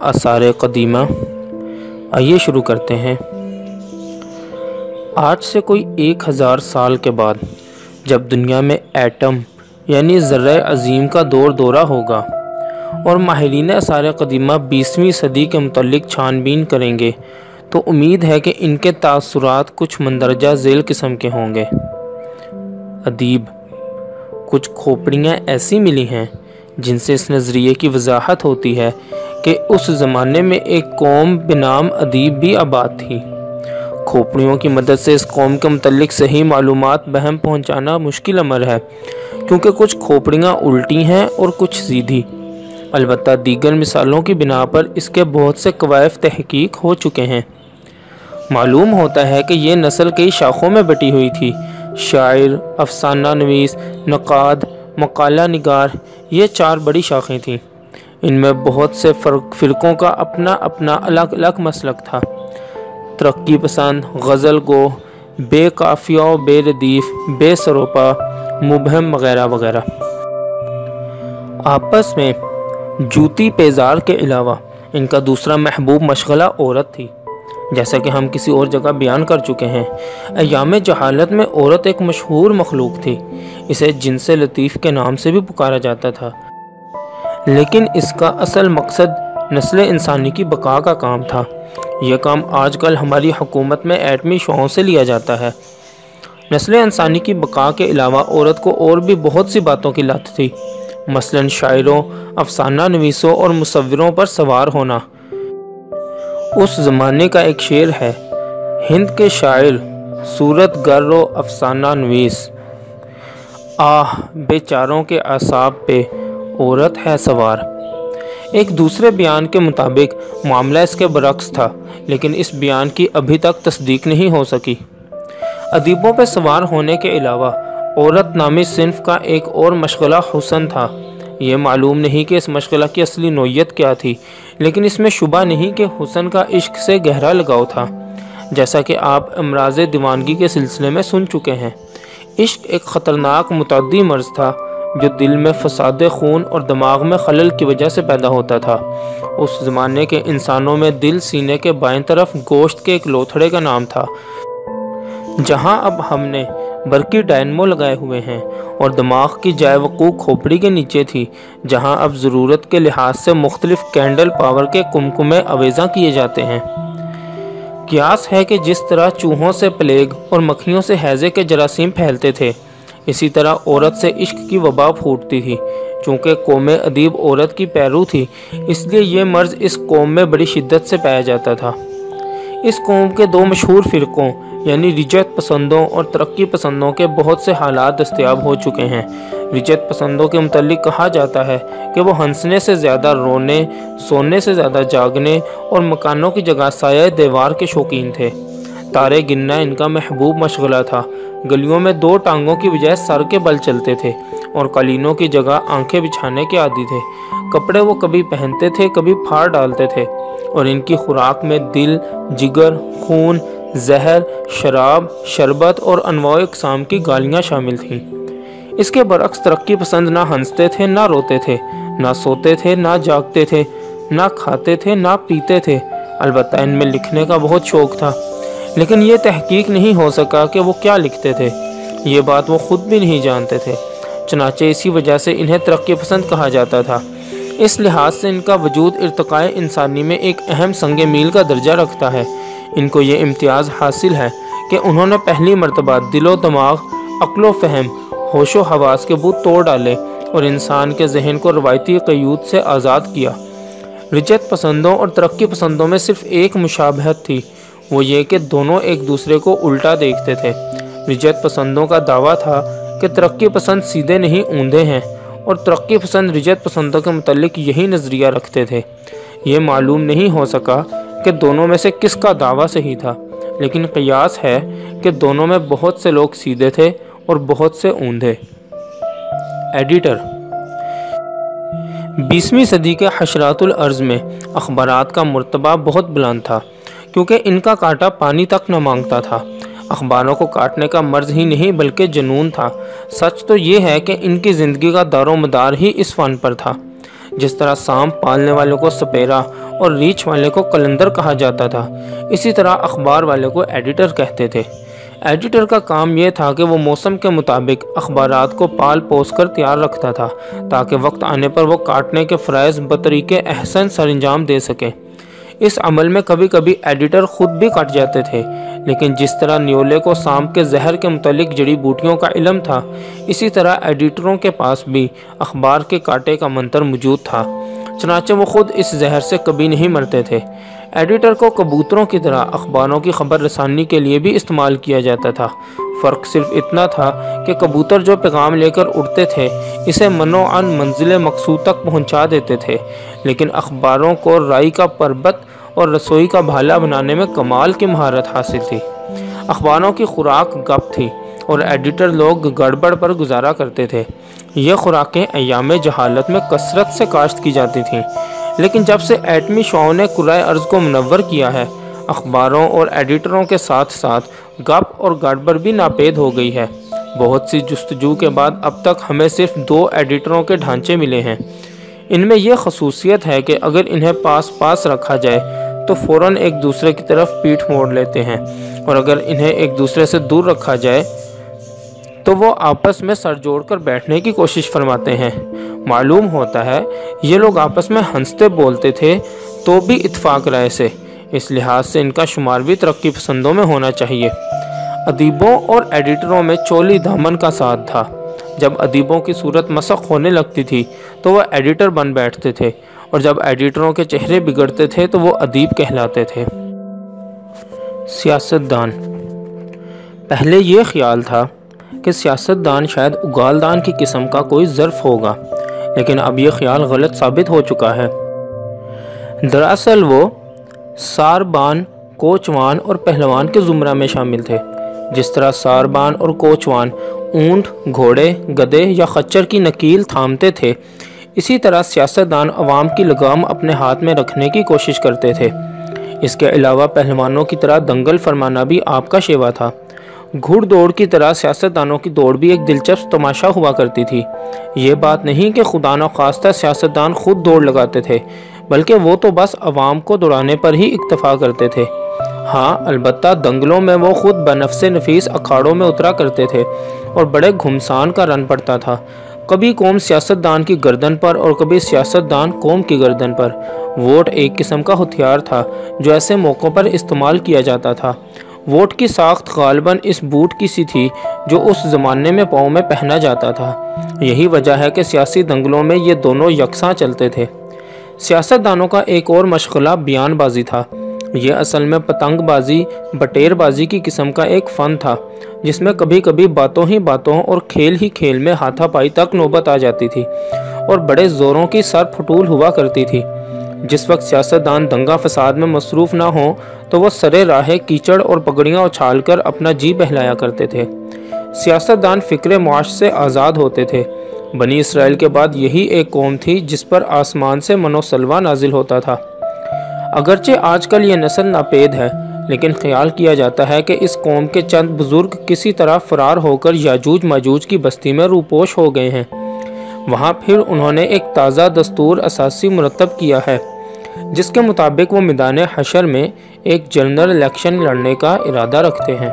آثار قدیمہ، آئیے شروع کرتے ہیں۔ آج سے کوئی ایک ہزار سال کے بعد، جب دنیا میں ایٹم یعنی ذرہ عظیم کا دور دورہ ہوگا اور ماہرین آثار قدیمہ بیسویں صدی کے متعلق چھان بین کریں گے، تو امید ہے کہ ان کے تاثرات کچھ مندرجہ ذیل قسم کے ہوں گے۔ ادیب، کچھ کھوپڑیاں ایسی ملی ہیں جن سے اس نظریے کی وضاحت ہوتی ہے کہ اس زمانے میں ایک قوم بنام ادیب بھی آباد تھی۔ کھوپڑیوں کی مدد سے اس قوم کے متعلق صحیح معلومات بہم پہنچانا مشکل عمر ہے، کیونکہ کچھ کھوپڑیاں الٹی ہیں اور کچھ سیدھی۔ البتہ دیگر مثالوں کی بنا پر اس کے بہت سے قوائف تحقیق ہو چکے ہیں۔ معلوم ہوتا ہے کہ یہ نسل کئی شاخوں میں بٹی ہوئی تھی۔ شاعر، افسانہ نویس، نقاد، مقالہ نگار، یہ چار بڑی شاخیں تھیں۔ ان میں بہت سے فرق فرقوں کا اپنا اپنا الگ الگ مسلک تھا۔ ترقی پسند، غزل گو، بے قافیہ بے ردیف، بے سروپا، مبہم وغیرہ وغیرہ۔ آپس میں جوتی پیزار کے علاوہ ان کا دوسرا محبوب مشغلہ عورت تھی۔ جیسا کہ ہم کسی اور جگہ بیان کر چکے ہیں، ایام جہالت میں عورت ایک مشہور مخلوق تھی۔ اسے جنس لطیف کے نام سے بھی پکارا جاتا تھا۔ لیکن اس کا اصل مقصد نسل انسانی کی بقا کا کام تھا۔ یہ کام آج کل ہماری حکومت میں ایٹمی شوہوں سے لیا جاتا ہے۔ نسل انسانی کی بقا کے علاوہ عورت کو اور بھی بہت سی باتوں کی لت تھی۔ مثلا شاعروں، افسانہ نویسوں اور مصوروں پر سوار ہونا۔ اس زمانے کا ایک شعر ہے، ہند کے شاعر، صورت گر و افسانہ نویس۔ آہ، بے چاروں کے اعصاب پہ۔ عورت ہے سوار۔ ایک دوسرے بیان کے مطابق، معاملہ اس کے برعکس تھا، لیکن اس بیان کی ابھی تک تصدیق نہیں ہو سکی۔ ادیبوں پہ سوار ہونے کے علاوہ، عورت نامی صنف کا ایک اور مشغلہ حسن تھا۔ یہ معلوم نہیں کہ اس مشغلہ کی اصلی نوعیت کیا تھی، لیکن اس میں شبہ نہیں کہ حسن کا عشق سے گہرا لگاؤ تھا۔ جیسا کہ آپ امراض دیوانگی کے سلسلے میں سن چکے ہیں۔ عشق ایک خطرناک متعدی مرض تھا۔ جو دل میں فساد خون اور دماغ میں خلل کی وجہ سے پیدا ہوتا تھا۔ اس زمانے کے انسانوں میں دل سینے کے بائیں طرف گوشت کے ایک لوتھڑے کا نام تھا۔ جہاں اب ہم نے برقی ڈائنمو لگائے ہوئے ہیں اور دماغ کی جائے وقوع کھوپڑی کے نیچے تھی، جہاں اب ضرورت کے لحاظ سے مختلف کینڈل پاور کے کمکمے اویزاں کیے جاتے ہیں۔ قیاس ہے کہ جس طرح چوہوں سے پلیگ اور مکھیوں سے حیضے کے جراثیم پھیلتے تھے اسی طرح عورت سے عشق کی وبا پھوٹتی تھی۔ چونکہ قوم ادیب عورت کی پیرو تھی، اس لیے یہ مرض اس قوم میں بڑی شدت سے پایا جاتا تھا۔ اس قوم کے دو مشہور فرقوں یعنی رجت پسندوں اور ترقی پسندوں کے بہت سے حالات دستیاب ہو چکے ہیں۔ رجت پسندوں کے متعلق کہا جاتا ہے کہ وہ ہنسنے سے زیادہ رونے، سونے سے زیادہ جاگنے اور مکانوں کی جگہ سایہ دیوار کے شوقین تھے۔ تارے گننا ان کا محبوب مشغلہ تھا۔ گلیوں میں دو ٹانگوں کی بجائے سر کے بل چلتے تھے اور قالینوں کی جگہ آنکھیں بچھانے کے عادی تھے۔ کپڑے وہ کبھی پہنتے تھے، کبھی پھاڑ ڈالتے تھے اور ان کی خوراک میں دل، جگر، خون، زہر، شراب، شربت اور انواع اقسام کی گالیاں شامل تھیں۔ اس کے برعکس ترقی پسند نہ ہنستے تھے، نہ روتے تھے، نہ سوتے تھے، نہ جاگتے تھے، نہ کھاتے تھے، نہ پیتے تھے۔ البتہ ان میں لکھنے کا بہت شوق تھا۔ لیکن یہ تحقیق نہیں ہو سکا کہ وہ کیا لکھتے تھے۔ یہ بات وہ خود بھی نہیں جانتے تھے۔ چنانچہ اسی وجہ سے انہیں ترقی پسند کہا جاتا تھا۔ اس لحاظ سے ان کا وجود ارتقاء انسانی میں ایک اہم سنگ میل کا درجہ رکھتا ہے۔ ان کو یہ امتیاز حاصل ہے کہ انہوں نے پہلی مرتبہ دل و دماغ، عقل و فہم، ہوش و حواس کے بت توڑ ڈالے اور انسان کے ذہن کو روایتی قیود سے آزاد کیا۔ رجت پسندوں اور ترقی پسندوں میں صرف ایک مشابہت تھی۔ وہ یہ کہ دونوں ایک دوسرے کو الٹا دیکھتے تھے۔ رجت پسندوں کا دعویٰ تھا کہ ترقی پسند سیدھے نہیں اوندے ہیں اور ترقی پسند رجت پسندوں کے متعلق یہی نظریہ رکھتے تھے۔ یہ معلوم نہیں ہو سکا کہ دونوں میں سے کس کا دعویٰ صحیح تھا، لیکن قیاس ہے کہ دونوں میں بہت سے لوگ سیدھے تھے اور بہت سے اوندھے ایڈیٹر بیسویں صدی کے حشرات الارض میں اخبارات کا مرتبہ بہت بلند تھا۔ کیونکہ ان کا کاٹا پانی تک نہ مانگتا تھا۔ اخباروں کو کاٹنے کا مرض ہی نہیں بلکہ جنون تھا۔ سچ تو یہ ہے کہ ان کی زندگی کا دار و مدار ہی اس فن پر تھا۔ جس طرح سانپ پالنے والے کو سپیرا اور ریچھ والے کو کلندر کہا جاتا تھا، اسی طرح اخبار والے کو ایڈیٹر کہتے تھے۔ ایڈیٹر کا کام یہ تھا کہ وہ موسم کے مطابق اخبارات کو پال پوس کر تیار رکھتا تھا، تاکہ وقت آنے پر وہ کاٹنے کے فرائض بطریقے احسن سر انجام دے سکے۔ اس عمل میں کبھی کبھی ایڈیٹر خود بھی کٹ جاتے تھے۔ لیکن جس طرح نیولے کو سام کے زہر کے متعلق جڑی بوٹیوں کا علم تھا، اسی طرح ایڈیٹروں کے پاس بھی اخبار کے کاٹے کا منتر موجود تھا۔ چنانچہ وہ خود اس زہر سے کبھی نہیں مرتے تھے۔ ایڈیٹر کو کبوتروں کی طرح اخباروں کی خبر رسانی کے لیے بھی استعمال کیا جاتا تھا۔ فرق صرف اتنا تھا کہ کبوتر جو پیغام لے کر اڑتے تھے، اسے منو عن منزل مقصود تک پہنچا دیتے تھے۔ لیکن اخباروں کو رائی کا پربت اور رسوئی کا بھالا بنانے میں کمال کی مہارت حاصل تھی۔ اخباروں کی خوراک گپ تھی اور ایڈیٹر لوگ گڑبڑ پر گزارا کرتے تھے۔ یہ خوراکیں ایام جہالت میں کثرت سے کاشت کی جاتی تھیں۔ لیکن جب سے ایٹمی شعاؤں نے قرائے ارض کو منور کیا ہے، اخباروں اور ایڈیٹروں کے ساتھ ساتھ گپ اور گڑبڑ بھی ناپید ہو گئی ہے۔ بہت سی جستجو کے بعد اب تک ہمیں صرف دو ایڈیٹروں کے ڈھانچے ملے ہیں۔ ان میں یہ خصوصیت ہے کہ اگر انہیں پاس پاس رکھا جائے تو فوراً ایک دوسرے کی طرف پیٹھ موڑ لیتے ہیں اور اگر انہیں ایک دوسرے سے دور رکھا جائے تو وہ آپس میں سر جوڑ کر بیٹھنے کی کوشش فرماتے ہیں۔ معلوم ہوتا ہے، یہ لوگ آپس میں ہنستے بولتے تھے تو بھی اتفاق رائے سے۔ اس لحاظ سے ان کا شمار بھی ترقی پسندوں میں ہونا چاہیے۔ ادیبوں اور ایڈیٹروں میں چولی دامن کا ساتھ تھا۔ جب ادیبوں کی صورت مسخ ہونے لگتی تھی تو وہ ایڈیٹر بن بیٹھتے تھے، اور جب ایڈیٹروں کے چہرے بگڑتے تھے تو وہ ادیب کہلاتے تھے۔ سیاست دان پہلے یہ خیال تھا کہ سیاست دان شاید اگالدان کی قسم کا کوئی ظرف ہوگا، لیکن اب یہ خیال غلط ثابت ہو چکا ہے۔ دراصل وہ ساربان، کوچوان اور پہلوان کے زمرہ میں شامل تھے، جس طرح ساربان اور کوچوان اونٹ، گھوڑے، گدے یا خچر کی نکیل تھامتے تھے، اسی طرح سیاست دان عوام کی لگام اپنے ہاتھ میں رکھنے کی کوشش کرتے تھے۔ اس کے علاوہ پہلوانوں کی طرح دنگل فرمانا بھی آپ کا شیوا تھا۔ گھڑ دوڑ کی طرح سیاست دانوں کی دوڑ بھی ایک دلچسپ تماشا ہوا کرتی تھی۔ یہ بات نہیں کہ خدا نخواستہ سیاست دان خود دوڑ لگاتے تھے، بلکہ وہ تو بس عوام کو دوڑانے پر ہی اکتفا کرتے تھے۔ ہاں البتہ دنگلوں میں وہ خود بنفس نفیس اکھاڑوں میں اترا کرتے تھے اور بڑے گھمسان کا رن پڑتا تھا۔ کبھی قوم سیاست دان کی گردن پر اور کبھی سیاست دان قوم کی گردن پر۔ ووٹ ایک قسم کا ہتھیار تھا جو ایسے موقعوں پر استعمال کیا جاتا تھا۔ ووٹ کی ساخت غالباً اس بوٹ کی سی تھی جو اس زمانے میں پاؤں میں پہنا جاتا تھا۔ یہی وجہ ہے کہ سیاسی دنگلوں میں یہ دونوں یکساں چلتے تھے۔ سیاست دانوں کا ایک اور مشغلہ بیان بازی تھا۔ یہ اصل میں پتنگ بازی، بٹیر بازی کی قسم کا ایک فن تھا، جس میں کبھی کبھی باتوں ہی باتوں اور کھیل ہی کھیل میں ہاتھا پائی تک نوبت آ جاتی تھی اور بڑے زوروں کی سر پھٹول ہوا کرتی تھی۔ جس وقت سیاست دان دنگا فساد میں مصروف نہ ہوں تو وہ سرے راہ کیچڑ اور پگڑیاں اچھال کر اپنا جی بہلایا کرتے تھے۔ سیاست دان فکر معاش سے آزاد ہوتے تھے۔ بنی اسرائیل کے بعد یہی ایک قوم تھی جس پر آسمان سے منو سلوا نازل ہوتا تھا۔ اگرچہ آج کل یہ نسل ناپید ہے، لیکن خیال کیا جاتا ہے کہ اس قوم کے چند بزرگ کسی طرح فرار ہو کر یاجوج ماجوج کی بستی میں روپوش ہو گئے ہیں۔ وہاں پھر انہوں نے ایک تازہ دستور اساسی مرتب کیا ہے، جس کے مطابق وہ میدان حشر میں ایک جنرل الیکشن لڑنے کا ارادہ رکھتے ہیں۔